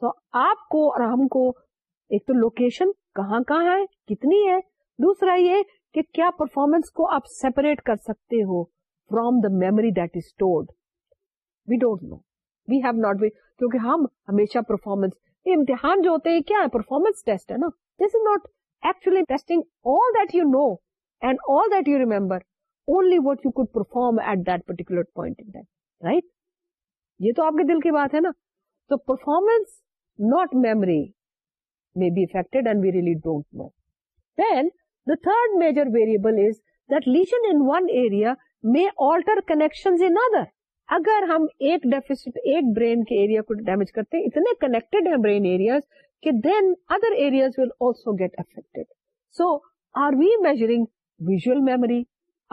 so آپ کو اور ہم کو ایک تو لوکیشن کہاں کہاں ہے کتنی ہے دوسرا یہ کہ کیا پرفارمنس کو آپ سیپریٹ کر سکتے ہو from the memory that is stored we don't know we have not we کیونکہ ہم ہمیشہ پرفارمنس امتحان جو ہوتے ہیں کیا ہے پرفارمنس ٹیسٹ ہے نا this is not actually testing all that you know تو آپ کے دل کی بات ہے نا تو پرفارمنس ناٹ میمری میں third major variable is that لیسنیا میں اتنے کنیکٹ کہ then other areas will also get affect so are we measuring visual memory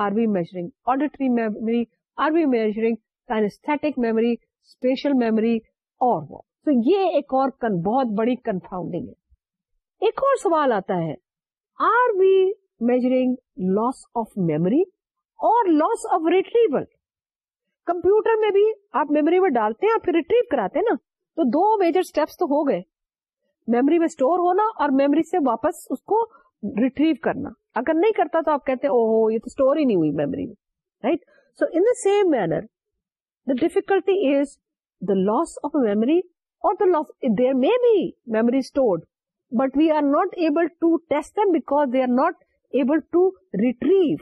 are we measuring memory اور لاس آف ریٹریول کمپیوٹر میں بھی آپ میموری میں ڈالتے ریٹریو کراتے نا تو دو میجر اسٹیپس تو ہو گئے میموری میں اسٹور ہونا اور میموری سے واپس اس کو ریٹریو کرنا اگر نہیں کرتا تو آپ کہتے او ہو یہ تو اسٹور ہی نہیں ہوئی میموری میں right so in same manner the difficulty is the loss of memory اور the loss there may be memory stored but we are not able to test them because they are not able to retrieve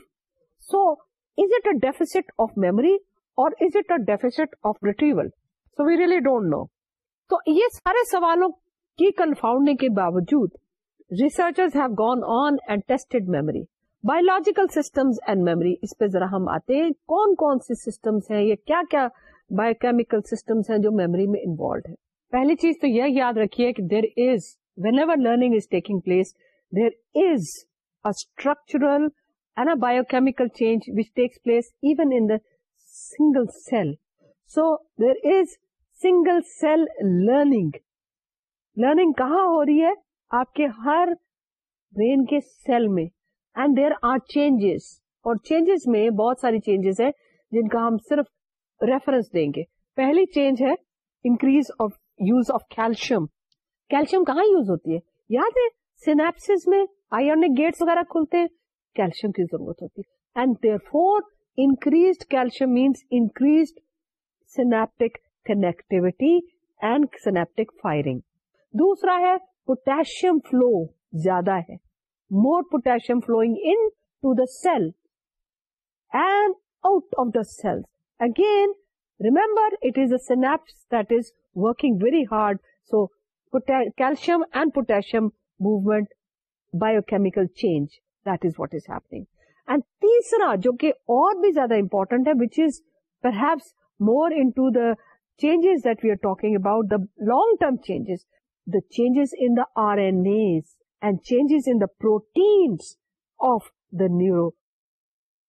so is it a deficit of memory اور is it a deficit of retrieval so we really don't know تو یہ سارے سوالوں کی confounding کے باوجود researchers have gone on and tested memory biological systems and memory اس پہ ذرا ہم آتے ہیں کون کون سی سسٹمز ہیں یا کیا کیا بایو کیمیکل سسٹمز ہیں جو میموری میں انوالوڈ ہیں پہلی چیز تو یہ یاد رکھیے کہ there is whenever learning is taking place there is structural and a chemical change which takes place even in single cell so there is single cell learning learning کہاں ہو رہی ہے آپ کے ہر برین کے سیل میں and there are changes اور چینجز میں بہت ساری چینجز ہیں جن کا ہم صرف ریفرنس دیں گے پہلی چینج ہے increase of use of calcium calcium کہاں یوز ہوتی ہے یاد ہے سینپس میں آئرنک گیٹس وغیرہ کھلتے ہیں کیلشیم کی ضرورت ہوتی ہے and therefore increase calcium means increased synaptic connectivity and synaptic firing دوسرا ہے پوٹیشیم فلو زیادہ ہے more potassium flowing into the cell and out of the cell again remember it is a synapse that is working very hard so calcium and potassium movement biochemical change that is what is happening and تیسرا جو کہ اور بھی زیادہ important ہے which is perhaps more into the changes that we are talking about the long term changes the changes in the RNAs and changes in the proteins of the neuro,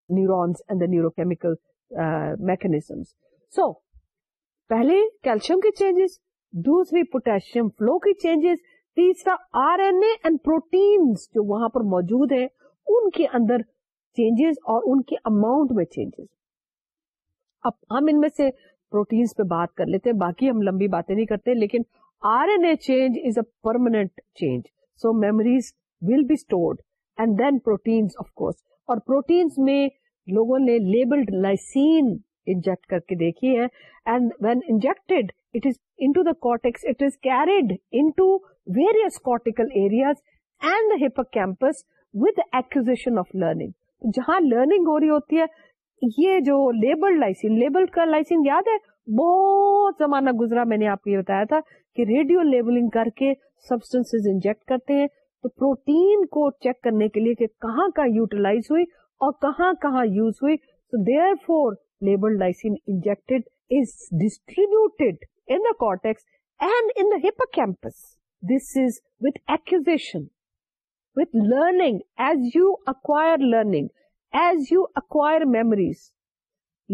neurons and the neurochemical uh, mechanisms. So, پہلے calcium کے changes دوسری potassium flow کی changes تیسرا R N A and proteins جو وہاں پر موجود ہیں ان کے اندر چینجز اور ان کے اماؤنٹ میں چینجز اب ہم ان میں سے پروٹینس پہ بات کر لیتے ہیں باقی ہم لمبی باتیں نہیں کرتے لیکن change is a permanent change so memories will be store میں لوگوں نے لیبلڈ لائسینٹ کر کے دیکھی ہے جہاں لرننگ ہو رہی ہوتی ہے یہ جو لیبل لیبلڈ کا لائسین یاد ہے بہت زمانہ گزرا میں نے آپ کو یہ بتایا تھا کہ ریڈیو لیبلنگ کر کے سبسٹینس انجیکٹ کرتے ہیں تو پروٹین کو چیک کرنے کے لیے کہ کہاں کا یوٹیلائز ہوئی اور کہاں کہاں یوز ہوئی therefore label lysine is in in and this is with action with learning as you acquire learning as you acquire memories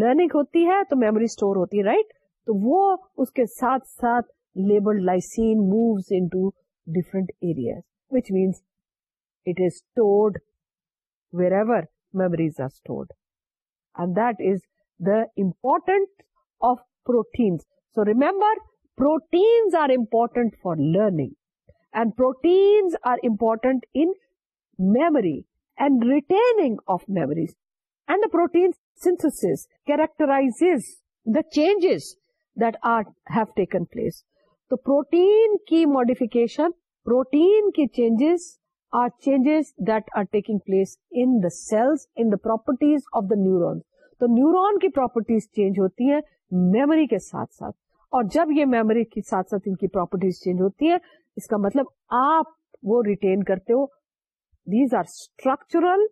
learning ہوتی ہے تو میموری اسٹور ہوتی ہے رائٹ right? تو وہ اس کے ساتھ ساتھ labeled lysine moves into different areas, which means it is stored wherever memories are stored. And that is the importance of proteins. So remember, proteins are important for learning, and proteins are important in memory and retaining of memories. And the protein synthesis characterizes the changes that have taken place. تو protein کی modification protein کی changes are changes that are taking place in the cells in the properties of the neuron تو neuron کی properties change ہوتی ہیں memory کے ساتھ ساتھ اور جب یہ میموری کے ساتھ ساتھ ان کی پراپرٹیز چینج ہوتی ہیں اس کا مطلب آپ وہ ریٹین کرتے ہو these are structural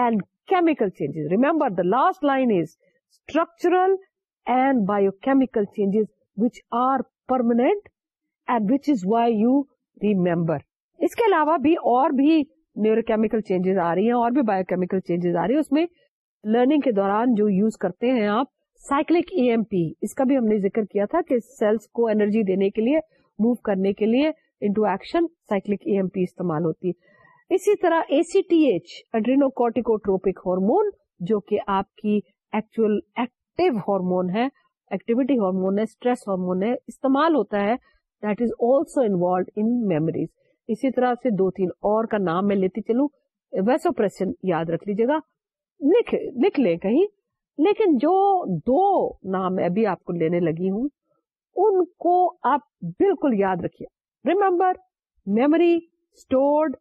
and chemical changes remember the last line is structural and biochemical changes which are permanent which is why you remember اس کے علاوہ بھی اور بھی کیمیکل چینجز آ رہی ہیں اور بھی بایو کیمیکل چینجز آ رہی ہیں اس میں لرننگ کے دوران جو یوز کرتے ہیں آپ سائکلک ایم پی اس کا بھی ہم نے ذکر کیا تھا کہ سیلس کو انرجی دینے کے لیے موو کرنے کے لیے into action cyclic A M P استعمال ہوتی ہے اسی طرح A C T H adrenocorticotropic hormone جو کہ آپ کی ایکچوئل ایکٹیو ہارمون ہے ایکٹیویٹی ہارمون ہے اسٹریس ہارمون ہے استعمال ہوتا ہے that is also involved in memories اسی طرح سے دو تین اور کا نام میں لیتی چلوں یاد رکھ لیجیے گا لکھ لکھ لیں کہیں لیکن جو دو نام ابھی آپ کو لینے لگی ہوں ان کو آپ بالکل یاد رکھیے remember memory stored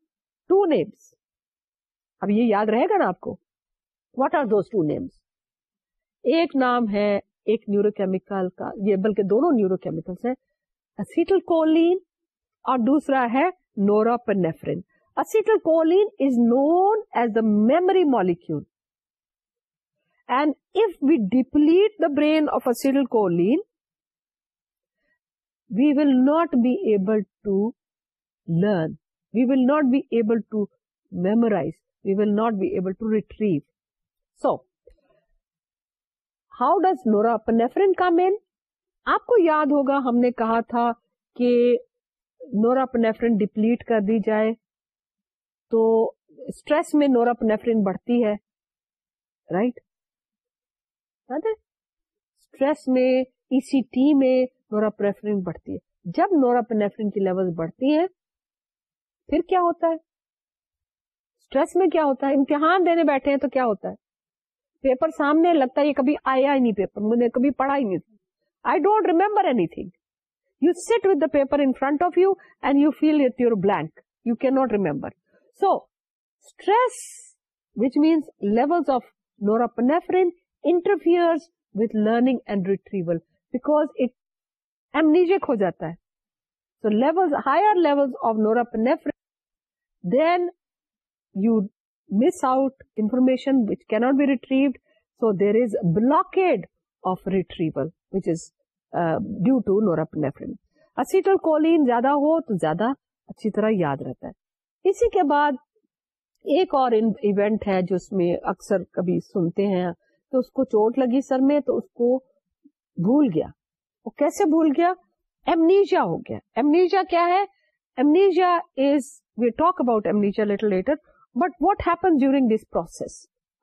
two names اب یہ یاد رہے گا نا آپ کو what are those two names ایک نام ہے ایک نیورو کیمیکل کا یہ بلکہ دونوں نیورو کیمیکلس ہیں اسیٹل کولین اور دوسرا ہے acetylcholine is known as the memory molecule and if we deplete the brain of acetylcholine we will not be able to learn we will not be able to memorise we will not be able to retrieve so how Nora norepinephrine کا main آپ کو یاد ہوگا ہم نے کہا تھا کہ نوراپنیفرین ڈپلیٹ کر دی جائے تو اسٹریس میں نورا نیفرین بڑھتی ہے رائٹ اسٹریس میں ای سی ٹی میں نوراپنیفرین بڑھتی ہے جب نوراپنیفرین کی لیول بڑھتی ہیں پھر کیا ہوتا ہے اسٹریس میں کیا ہوتا ہے امتحان دینے بیٹھے ہیں تو کیا ہوتا ہے پیپر سامنے لگتا ہے کبھی آیا ہی نہیں پیپر میں نے کبھی پڑھا ہی نہیں تھا I don't remember anything you sit with the paper in front of you and you feel it your blank you not remember so stress which means level of norepinephrine interfere with learning and retrieval because it amnesic ہو جاتا ہے so level higher level of norepinephrine then you miss out information which کی not be retrieved so there is a block of retrieval was do to norepinephrine زیادہ ہو تو زیادہ اچھی طرح یاد رہتا ہے اسی کے بعد ایک اور ایونٹ ہے جو اس میں اکثر کبھی سنتے ہیں تو اس کو چوٹ لگی سر میں تو اس کو بھول گیا وہ کیسے بھول گیا ایمنیجیا ہو گیا ایمنیجیا کیا ہے amnesia talk about amnesia later but what during this process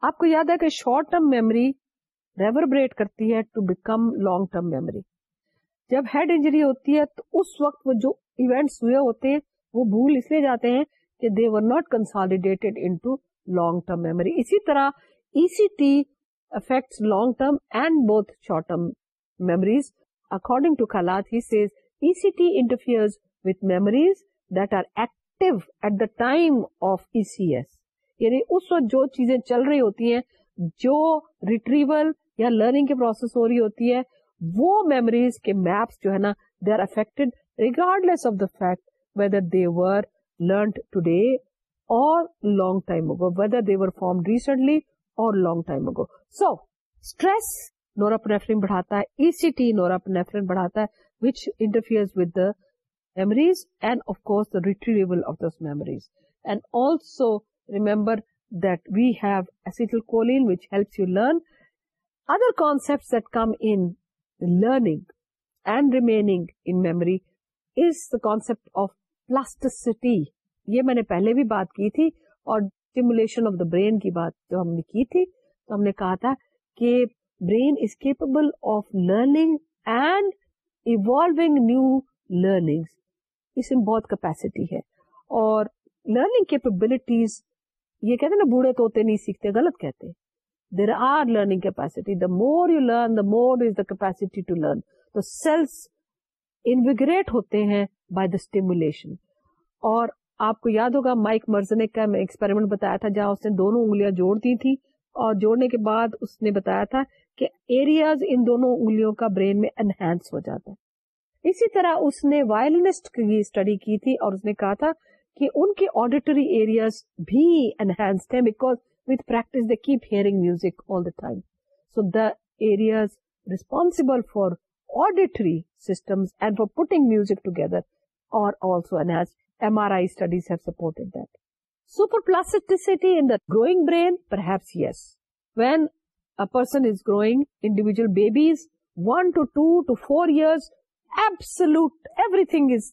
آپ کو یاد ہے کہ شارٹ ٹرم میموری ریوربریٹ کرتی ہے to become long term memory جب ہیڈ انجری ہوتی ہے تو اس وقت وہ جو ایونٹس ہوئے ہوتے ہیں وہ بھول اس لیے جاتے ہیں کہ they were not consolidated into long term memory اسی طرح E C T affect long term and both short term memories according to call he says E C T interfere with memories that are ایک active at the time of E C S یعنی اس وقت جو چیزیں چل رہی ہوتی ہیں جو ریٹریول یا لرننگ کے پروسیس ہو رہی ہوتی ہے وہ میموریز کے میپس جو ہے نا they are affected regardless of the fact whether they were learned today اور long time ago whether they were form recently اور long time ago so stress norepinephrine بڑھاتا ہے ای C T نورا پنیفرین بڑھاتا ہے which interfere with the memories and of course the retrieval of those memories and also remember that we have acetylcholine which helps you learn other concepts that come in learning and remaining in memory is the concept of plasticity یہ میں نے پہلے بھی بات کی تھی اور stimulation of the brain کی بات جو ہم نے کی تھی تو ہم نے کہا تھا کہ brain is capable of learning and evolving new learning اس میں بہت کیپیسٹی ہے اور لرننگ کیپبلٹیز یہ کہتے نا بوڑھے توتے نہیں سیکھتے غلط کہتے there are learning capacity capacity the the the more more you learn learn is to تو سیلس انویگریٹ ہوتے ہیں بائی دا اسٹیمولیشن اور آپ کو یاد ہوگا مائک کا میں ایکسپیریمنٹ بتایا تھا جہاں اس نے دونوں انگلیاں جوڑ دی تھی اور جوڑنے کے بعد اس نے بتایا تھا کہ ایریاز ان دونوں انگلیوں کا برین میں انہینس ہو جاتا ہے اسی طرح اس نے وائلنسٹ کی اسٹڈی کی تھی اور اس نے کہا تھا کہ ان کے آڈیٹری ایریاز بھی انہینسڈ ہیں because with practice they keep hearing music all the time so the areas responsible for auditory systems and for putting music together اور also enhance M R I studies have supported that super plasticity in the growing brain perhaps yes when a person is growing individual babies 1 to 2 to 4 years برینج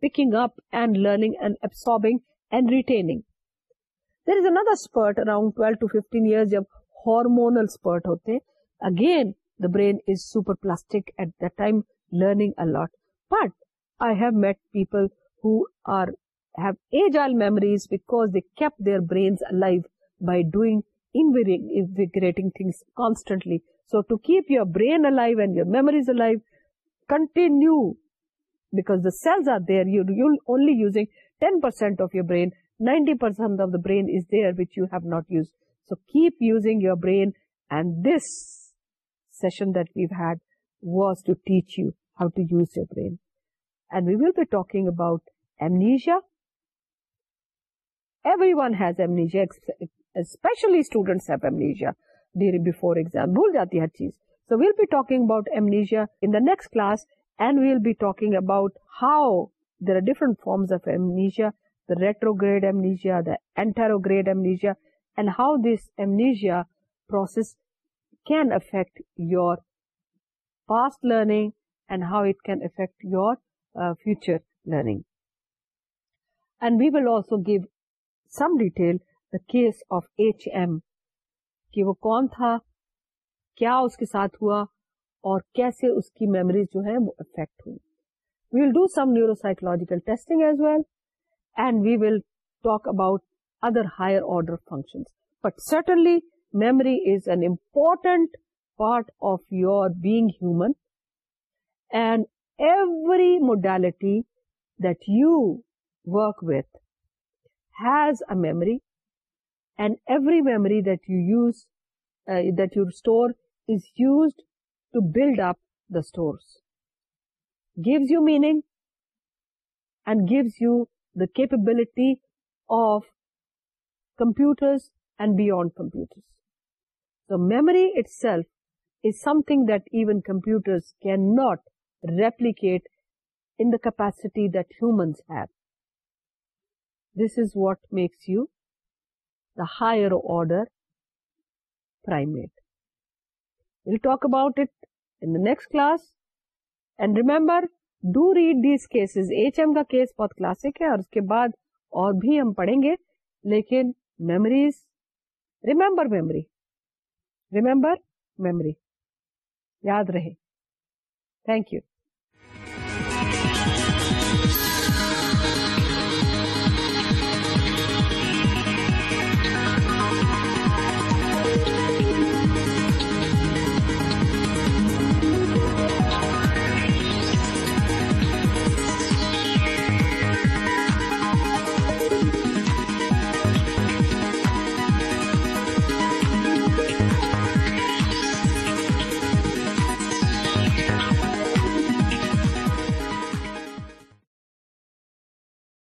picking اپنی again the برینپر plastic at the time learning a lot but I have met people who are age are memories back they keep their brains life by doing constantly So to keep your brain alive and your memories alive, continue, because the cells are there. You're only using 10% of your brain. 90% of the brain is there which you have not used. So keep using your brain. And this session that we've had was to teach you how to use your brain. And we will be talking about amnesia. Everyone has amnesia, especially students have amnesia. Dear before exam بھول جاتی ہر چیز so we'll be talking about amnesia in the next class and we'll be talking about how there are different forms of amnesia the retrograde the process can affect your past learning and how it can affect your future learning and we will also give some detail the case of H M کہ وہ کون تھا کیا اس کے ساتھ ہوا اور کیسے اس کی میموریز جو ہیں وہ افیکٹ ہوئی we will do some neuropsychological about other higher order function but certainly memory is an important part of your being human and every modality that you work with has a memory and every memory that you use, uh, that you store, is used to build up the stores. Gives you meaning and gives you the capability of computers and beyond computers. So memory itself is something that even computers cannot replicate in the capacity that humans have. This is what makes you higher order primate will talk about اٹسٹ class and remember do read these cases H M کا case بہت classic ہے اور اس کے بعد اور بھی ہم پڑھیں گے لیکن memories remember memory remember memory یاد رہے تھینک یو